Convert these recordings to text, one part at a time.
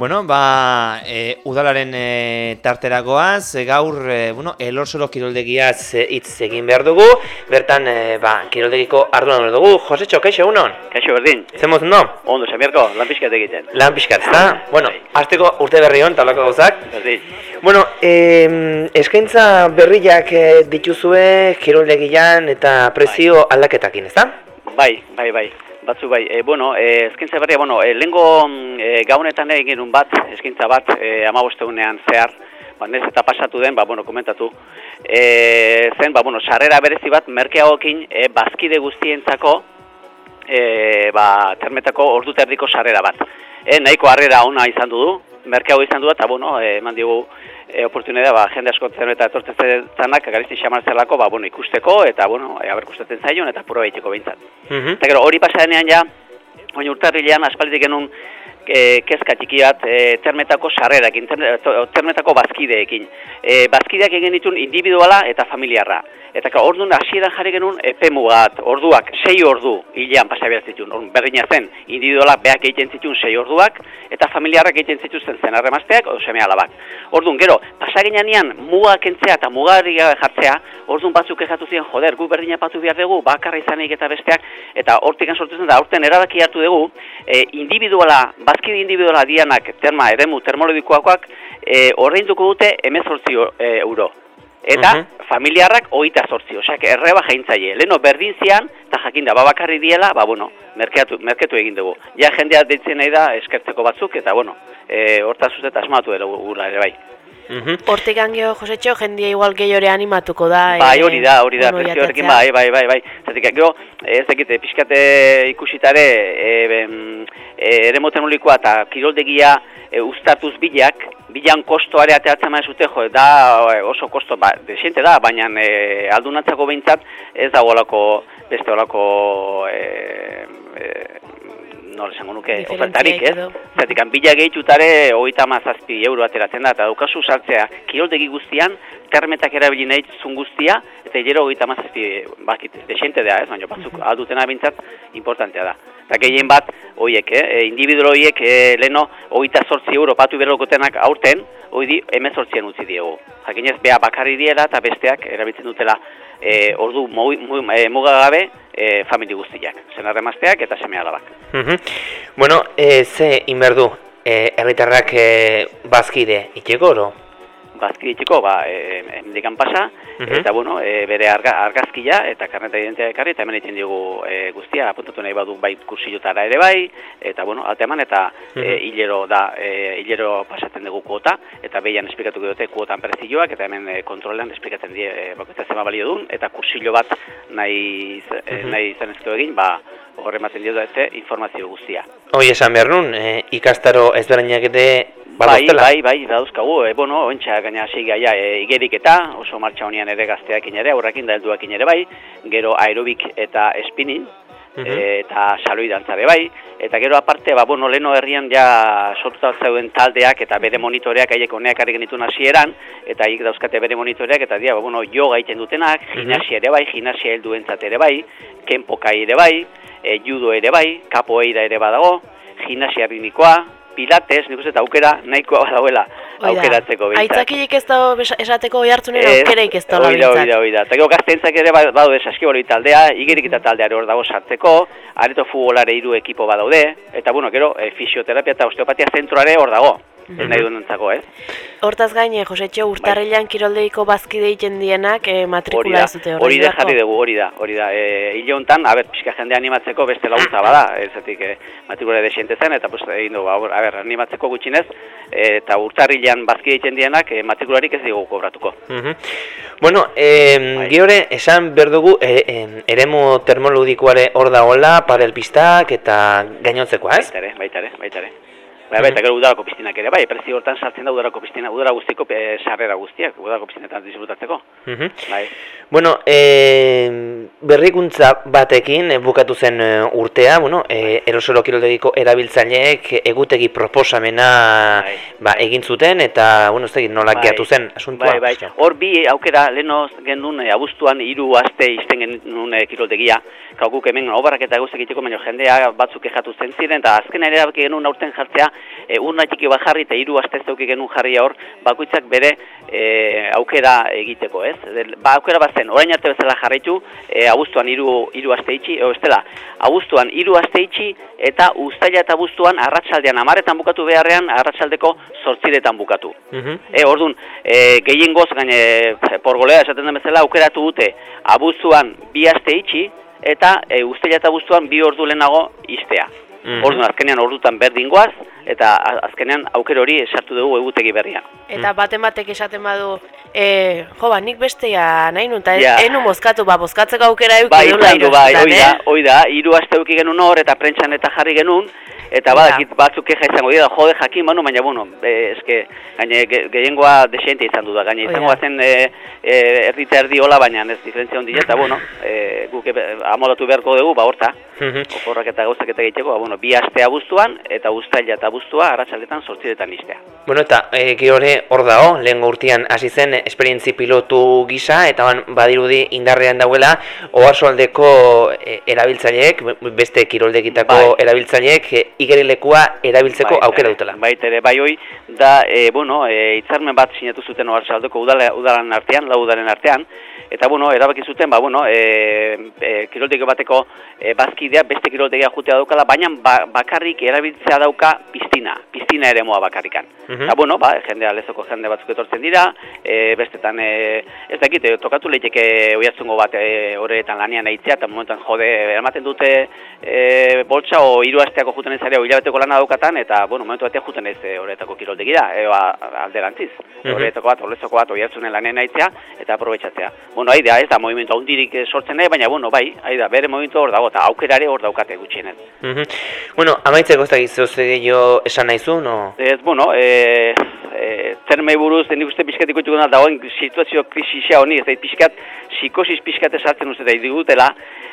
Bueno, ba, e, udalaren e, tarteragoaz, e, gaur, e, bueno, elorsoro kiroldegiaz e, hitz egin behar dugu, bertan, e, ba, kiroldegiko arduan dugu, Jose Txokeixo, unon? Kaixo berdin. Zemuz, no? Ondo, semierko, lan pixkat egiten. Lan pixkat, ezta? Bueno, azteko urte berri hon, talako gauzak. Berdin. Bueno, e, eskaintza berriak e, dituzue kiroldegian eta prezio aldaketakin, ezta? Bai, bai, bai. Batzu bai, e, bueno, e, eskintza berria, bueno, e, lehenko e, gaunetan egin genuen bat, eskintza bat, e, amabostegunean zehar, ba, nez eta pasatu den, ba, bueno, komentatu, e, zen, ba, bueno, sarrera berezi bat, merkeagokin, e, bazkide guztientzako, e, ba, termetako ordu terdiko sarrera bat. E, nahiko harrera ona izan du merkeago izan du eta, bueno, eman digu, e, oportunidad ba, jende asko zen eta etortzen zenak garizti xamar zelako ba, bueno, ikusteko eta bueno, e, aberkustatzen zaion eta puro egiteko behintzat. Mhm. Eta gero hori pasadenean ja, oin urtarrilean aspalditik genuen e, kezka txiki bat e, termetako sarrerakin, termetako bazkideekin. E, bazkideak egin ditun individuala eta familiarra. Eta ka, orduan hasieran jarri genuen epe mugat, orduak, sei ordu hilean pasabiaz zituen. Orduan berdina zen, individualak beak egiten zituen sei orduak, eta familiarrak egiten zituzten zen arremazteak, o seme alabak. Orduan, gero, pasaginan muga kentzea eta mugari jartzea, orduan batzuk ezatu ziren, joder, gu berdina patu behar dugu, bakarra izanik eta besteak, eta hortik sortu zen da, horten erabaki hartu dugu, e, individuala, bazkide individuala dianak, terma, eremu, termologikoakoak, e, ordainduko dute emezortzi e, euro. Eta Mhm. familiarrak oita sortzi, osak erreba jaintzaile. Leno berdin zian, eta jakin da, babakarri diela, ba, bueno, merkeatu, merketu egin dugu. Ja jendea deitzen nahi da eskertzeko batzuk, eta, bueno, e, hortaz uste asmatu dela gula ere bai. Mhm. Hortik angio, Josetxo, jendia igual gehiore animatuko da. Bai, eh, hori da, hori da, bueno, prezio horrekin, bai, bai, bai, bai. Zatik, gero, ez dakit, pixkate ikusitare, e, ben, e, ere motenolikoa eta kiroldegia e, ustatuz bilak, bilan kostoare ateatzen maia zute, jo, da e, oso kosto, ba, desiente da, baina e, aldunatzako behintzat ez da olako, beste olako, e, e, nola esango nuke, ofertarik, ez? Zertik, bila gehitutare hogeita mazazpi euro ateratzen da, eta daukazu sartzea kiroldegi guztian, termetak erabili nahi zun guztia, eta hilero hogeita mazazpi, bakit, desente da, ez, baina batzuk aldutena bintzat, importantea da. Eta gehien bat, hoiek, eh, e, individual hoiek, e, leno, hogeita sortzi euro patu berrokotenak aurten, hoi di, emezortzien utzi diegu. Jakinez, bea bakarri diela eta besteak erabiltzen dutela e, ordu mu, mu, e, mugagabe e, famili guztiak, zenarremazteak eta seme alabak. Mhm. Bueno, e, ze inberdu, e, herritarrak e, bazkide itxeko oro? Bazkidetiko, ba, e, emendikan pasa, Mhm. eta, bueno, e, bere arga, argazkia eta karneta identitatea ekarri, eta hemen egiten digu e, guztia, apuntatu nahi badu bai kursilotara ere bai, eta, bueno, alteman, eta e, hilero da, e, hilero pasatzen dugu kuota, eta behian esplikatuko dute kuotan prezioak, eta hemen e, kontrolean esplikatzen die, e, bakoitza zema balio duen, eta kursilo bat nahi, e, nahi izan ezko egin, ba, horre ematen dio da informazio guztia. Hoi esan behar nun, e, ikastaro ezberdinak ere Bai, badoztela? bai, bai, badauzkagu, e, bueno, ontsa gaina hasi gaia e, igerik eta oso martxa honian ere gazteakin ere, aurrekin da helduakin ere bai, gero aerobik eta spinning, Mhm. e, eta saloi dantzare bai, eta gero aparte, ba, bueno, leno herrian ja sortuta zeuden taldeak eta bere monitoreak haiek honeak ari genituen hasieran, eta haiek dauzkate bere monitoreak, eta dia, ba, bueno, yoga egiten dutenak, Mhm. gimnasia ere bai, gimnasia helduentzat ere bai, kenpokai ere bai, e, judo ere bai, kapoeira ere badago, gimnasia ritmikoa, pilates, nik uste aukera nahikoa da. aukeratzeko behintzat. Aitzakirik ez da esateko oi hartzunen Ez, aukereik ez da hori da, hori da, behintzat. hori da. Eta gero gazteentzak ere ba- badaude saskiboli taldea, igerik eta taldeare hor dago sartzeko, areto futbolare hiru ekipo badaude, eta bueno, gero e, fisioterapia eta osteopatia zentroare hor dago. Ez nahi duenentzako, ez? Hortaz gaine, Josetxo, urtarrilean kiroldeiko bazkide egiten dienak eh, Hori matrikula da, ez dute hori da jarri dugu, hori da, hori da. E, hile honetan, a ber, pixka jende animatzeko beste laguntza bada, ez zetik e, matrikula desiente zen, eta pues, egin dugu, a ber, animatzeko gutxinez, e, eta urtarrilean bazkide egiten dienak, e, matrikularik ez dugu kobratuko. Mhm. Bueno, eh, Bai. geore, esan behar dugu, e, em, eremu termologikoare hor dagoela, parelpistak eta gainontzekoa, ez? Baita ere, baita ere, baita ere. Bai, bai, eta gero udarako piztinak ere, bai, prezio hortan sartzen da udarako piztina, udara guztiko e, sarrera guztiak, udarako piztinetan disfrutatzeko. Mhm. Bai. Bueno, e, berrikuntza batekin e, bukatu zen e, urtea, bueno, e, erosolo kiroldegiko erabiltzaileek egutegi proposamena Bai. ba, egin zuten eta, bueno, ez dakit nola Bai. gehiatu zen asuntua. Bai, bai. Hor bi aukera leno genuen e, abuztuan hiru aste izten genuen e, kiroldegia. Kau guk hemen obarak eta guztik egiteko baino jendea batzuk kexatu zen ziren eta azken ere genuen aurten jartzea e, urna txiki bat jarri eta hiru aste zeuki genuen jarri hor bakoitzak bere e, aukera egiteko, ez? Ba aukera bat zen, orain arte bezala jarraitu, e, abuztuan hiru hiru aste itxi, edo estela, abuztuan hiru aste itxi eta uztaila eta abuztuan arratsaldean amaretan bukatu beharrean arratsaldeko zortziretan bukatu. Mhm. E, orduan, e, gehiengoz gaine porgolea esaten den bezala aukeratu dute abuztuan bi aste itxi eta e, uztaila eta abuztuan bi ordu lehenago istea. Mhm. Orduan, azkenean ordutan berdingoaz eta azkenean auker hori sartu dugu egutegi berrian. Eta baten batek esaten badu, e, jo, ba, nik bestea nahi nun, eta Ja. yeah. enu mozkatu, ba, bozkatzeko aukera euki Bai, dula zaidu, bai, hoi da, hoi da, hiru aste eduki genuen hor eta prentxan eta jarri genuen, eta Ja. badakit batzuk keja izango dira, jode jakin, banu, baina, bueno, e, eske, gaine, ge, gehiengoa desente izan du da, gaine, izango zen e, e, erdita erdi hola, baina ez diferentzia handi eta, bueno, e, guk amodatu beharko dugu, ba, horta, Mhm. oporrak eta gauzak eta egiteko, ba, bueno, bi aste abuztuan, eta uztaila eta abuztua, arratsaldetan sortziretan istea. Bueno, eta e, gihore hor dago, lehen urtean hasi zen esperientzi pilotu gisa, eta ban, badirudi indarrean dauela, oarsoaldeko e, erabiltzaileek, be- beste kiroldegitako Bai. erabiltzaileek, e, igerilekua erabiltzeko Baita aukera dutela. Baita ere, bai hoi, da, e, bueno, e, hitzarmen bat sinatu zuten oartzaldeko udala, udalan artean, lau udalen artean, eta, bueno, erabaki zuten, ba, bueno, e, e, kiroldegi bateko e, bazkidea beste kiroldegia jutea daukala, baina ba, bakarrik erabiltzea dauka piztina, piztina ere moa bakarrikan. Mhm. Eta, bueno, ba, jendea lezoko jende batzuk etortzen dira, e, bestetan, e, ez dakit, tokatu leiteke oiatzungo bat e, horretan lanian eitzea, eta momentan jode, eramaten dute e, boltsa o hiru asteako juten ez area hilabeteko lana daukatan, eta, bueno, momentu batean juten ez e, horretako kiroldegira, e, ba, alderantziz. Mhm. Horretako bat, horrezako bat, oiatzunen lanen aitzea, eta aprobetsatzea. Bueno, ahi da, ez da, movimentu handirik eh, sortzen nahi, baina, bueno, bai, ahi da, bere movimentu hor dago, eta aukerare hor daukate gutxienez. Mhm. Bueno, amaitzeko ez dakit zehoz gehiago esan nahizu, no? Ez, bueno, e, e, termei buruz, nik uste pixkat ikutuko da, dagoen situazio krisisia honi, ez da, pixkat, psikosis pixkat esartzen uste da digutela,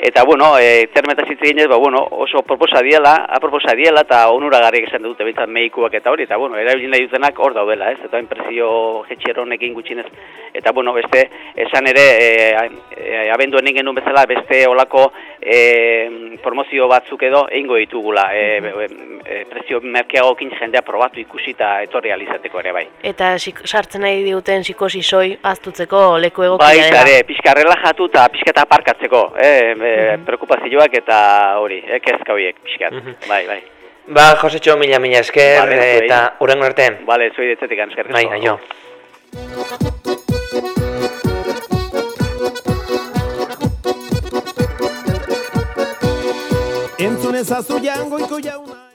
eta, bueno, e, termetaz hitz ba, bueno, oso proposa diela, aproposa diela, eta onuragarriak esan dute, bintzat meikuak eta hori, eta, bueno, erabili nahi dutenak hor daudela, ez, eta impresio jetxero honekin gutxinez, eta, bueno, beste, esan ere, e, e, abenduen egin genuen bezala, beste olako e, promozio batzuk edo egingo ditugula, e, e, e, prezio merkeagokin jendea probatu ikusi eta etorri alizateko ere bai. Eta sartzen nahi diguten psikosi soi aztutzeko leku egokia Bai, dela. ere, pixka relajatu eta pixka eta aparkatzeko, e, e, preokupazioak eta hori, e, kezka horiek, pixkat, Mhm. bai, bai. Ba, Josetxo, mila mila esker, Vale, eta urrengo arte. Bale, zuei detzetik anskerrik. Bai, aio. Entzun ezazu jangoiko jauna